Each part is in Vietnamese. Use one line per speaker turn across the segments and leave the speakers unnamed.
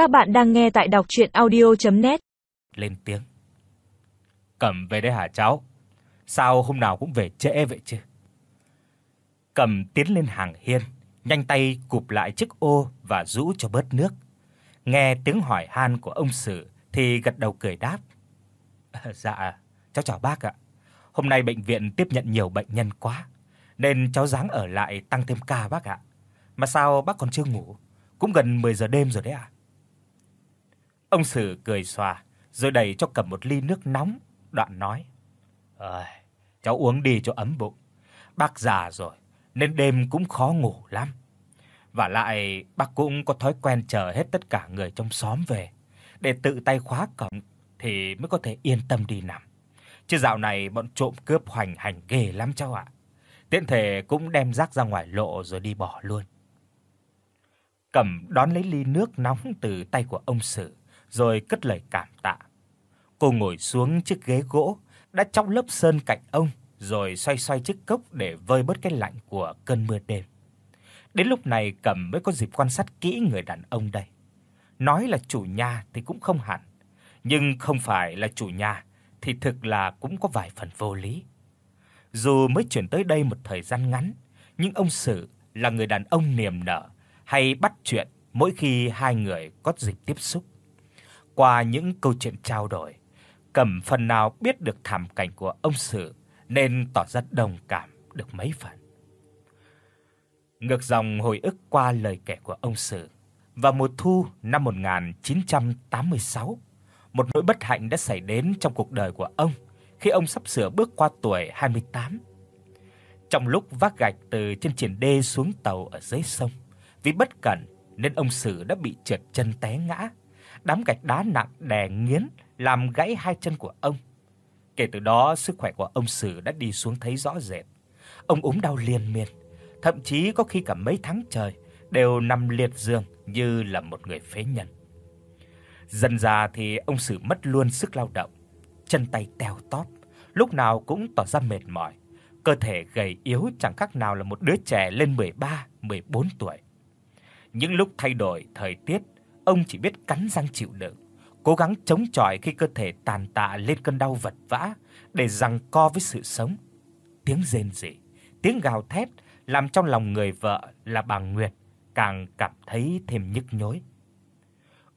Các bạn đang nghe tại đọc audio net
Lên tiếng. Cầm về đây hả cháu? Sao hôm nào cũng về trễ vậy chứ? Cầm tiến lên hàng hiên, nhanh tay cụp lại chiếc ô và rũ cho bớt nước. Nghe tiếng hỏi han của ông Sử thì gật đầu cười đáp. Dạ, cháu chào bác ạ. Hôm nay bệnh viện tiếp nhận nhiều bệnh nhân quá, nên cháu dáng ở lại tăng thêm ca bác ạ. Mà sao bác còn chưa ngủ? Cũng gần 10 giờ đêm rồi đấy ạ. Ông Sử cười xòa, rồi đẩy cho cầm một ly nước nóng, đoạn nói: "Ơi, cháu uống đi cho ấm bụng. Bác già rồi nên đêm cũng khó ngủ lắm. Và lại bác cũng có thói quen chờ hết tất cả người trong xóm về để tự tay khóa cổng thì mới có thể yên tâm đi nằm. Chứ dạo này bọn trộm cướp hoành hành ghê lắm cháu ạ. Tiện thể cũng đem rác ra ngoài lộ rồi đi bỏ luôn. Cầm đón lấy ly nước nóng từ tay của ông Sử, rồi cất lời cảm tạ. Cô ngồi xuống chiếc ghế gỗ đã trong lớp sơn cạnh ông, rồi xoay xoay chiếc cốc để vơi bớt cái lạnh của cơn mưa đêm. Đến lúc này Cẩm mới có dịp quan sát kỹ người đàn ông đây. Nói là chủ nhà thì cũng không hẳn, nhưng không phải là chủ nhà thì thực là cũng có vài phần vô lý. Dù mới chuyển tới đây một thời gian ngắn, nhưng ông Sử là người đàn ông niềm nở, hay bắt chuyện mỗi khi hai người có dịp tiếp xúc. Qua những câu chuyện trao đổi, Cẩm phần nào biết được thảm cảnh của ông Sử nên tỏ ra đồng cảm được mấy phần. Ngược dòng hồi ức qua lời kể của ông Sử, vào mùa thu năm 1986, một nỗi bất hạnh đã xảy đến trong cuộc đời của ông khi ông sắp sửa bước qua tuổi 28. Trong lúc vác gạch từ trên triển đê xuống tàu ở dưới sông, vì bất cẩn nên ông Sử đã bị trượt chân té ngã. Đám gạch đá nặng đè nghiến làm gãy hai chân của ông. Kể từ đó, sức khỏe của ông Sử đã đi xuống thấy rõ rệt. Ông ốm đau liên miên, thậm chí có khi cả mấy tháng trời đều nằm liệt giường như là một người phế nhân. Dần dà thì ông Sử mất luôn sức lao động, chân tay teo tóp, lúc nào cũng tỏ ra mệt mỏi, cơ thể gầy yếu chẳng khác nào là một đứa trẻ lên 13, 14 tuổi. Những lúc thay đổi thời tiết, ông chỉ biết cắn răng chịu đựng, cố gắng chống chọi khi cơ thể tàn tạ lên cơn đau vật vã để giằng co với sự sống. Tiếng rên rỉ, tiếng gào thét làm trong lòng người vợ là bà Nguyệt càng cảm thấy thêm nhức nhối.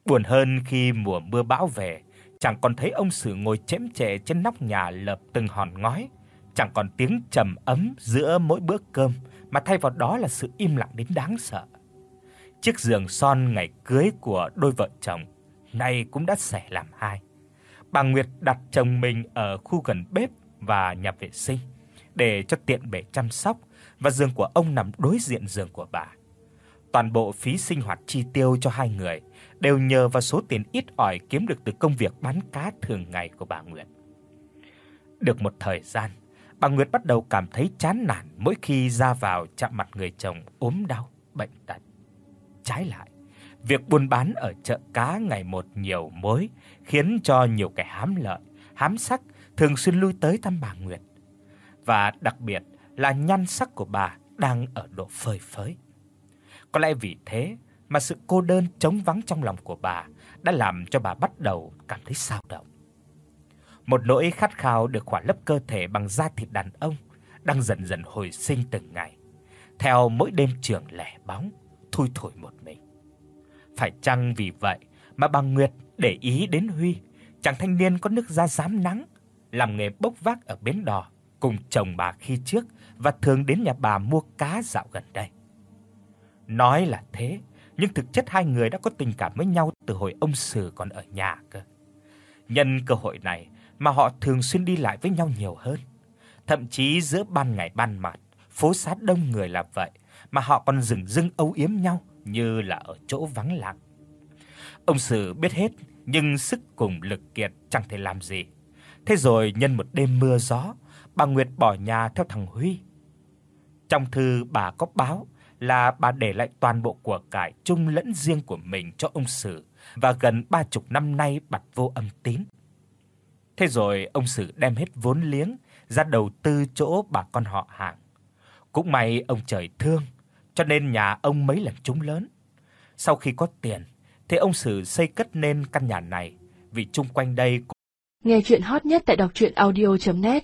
Buồn hơn khi mùa mưa bão về, chẳng còn thấy ông Sử ngồi chễm chệ trên nóc nhà lợp từng hòn ngói, chẳng còn tiếng trầm ấm giữa mỗi bữa cơm, mà thay vào đó là sự im lặng đến đáng sợ. Chiếc giường son ngày cưới của đôi vợ chồng nay cũng đã xẻ làm hai. Bà Nguyệt đặt chồng mình ở khu gần bếp và nhà vệ sinh để cho tiện bề chăm sóc và giường của ông nằm đối diện giường của bà. Toàn bộ phí sinh hoạt chi tiêu cho hai người đều nhờ vào số tiền ít ỏi kiếm được từ công việc bán cá thường ngày của bà Nguyệt. Được một thời gian, bà Nguyệt bắt đầu cảm thấy chán nản mỗi khi ra vào chạm mặt người chồng ốm đau, bệnh tật. Trái lại, việc buôn bán ở chợ cá ngày một nhiều mối khiến cho nhiều kẻ hám lợi, hám sắc thường xuyên lui tới thăm bà Nguyệt. Và đặc biệt là nhan sắc của bà đang ở độ phơi phới. Có lẽ vì thế mà sự cô đơn trống vắng trong lòng của bà đã làm cho bà bắt đầu cảm thấy xao động. Một nỗi khát khao được khỏa lấp cơ thể bằng da thịt đàn ông đang dần dần hồi sinh từng ngày, theo mỗi đêm trường lẻ bóng, thui thổi một mình. Phải chăng vì vậy mà bà Nguyệt để ý đến Huy, chàng thanh niên có nước da rám nắng, làm nghề bốc vác ở bến đò cùng chồng bà khi trước và thường đến nhà bà mua cá dạo gần đây. Nói là thế, nhưng thực chất hai người đã có tình cảm với nhau từ hồi ông Sử còn ở nhà cơ. Nhân cơ hội này mà họ thường xuyên đi lại với nhau nhiều hơn. Thậm chí giữa ban ngày ban mặt, phố xá đông người là vậy, mà họ còn dừng dưng âu yếm nhau như là ở chỗ vắng lặng. Ông Sử biết hết, nhưng sức cùng lực kiệt chẳng thể làm gì. Thế rồi nhân một đêm mưa gió, bà Nguyệt bỏ nhà theo thằng Huy. Trong thư bà có báo là bà để lại toàn bộ của cải chung lẫn riêng của mình cho ông Sử và gần ba chục năm nay bặt vô âm tín. Thế rồi ông Sử đem hết vốn liếng ra đầu tư chỗ bà con họ hàng. Cũng may ông trời thương, cho nên nhà ông mấy lần trúng lớn. Sau khi có tiền thì ông Sử xây cất nên căn nhà này vì chung quanh đây
Nghe truyện hot nhất tại doctruyenaudio.net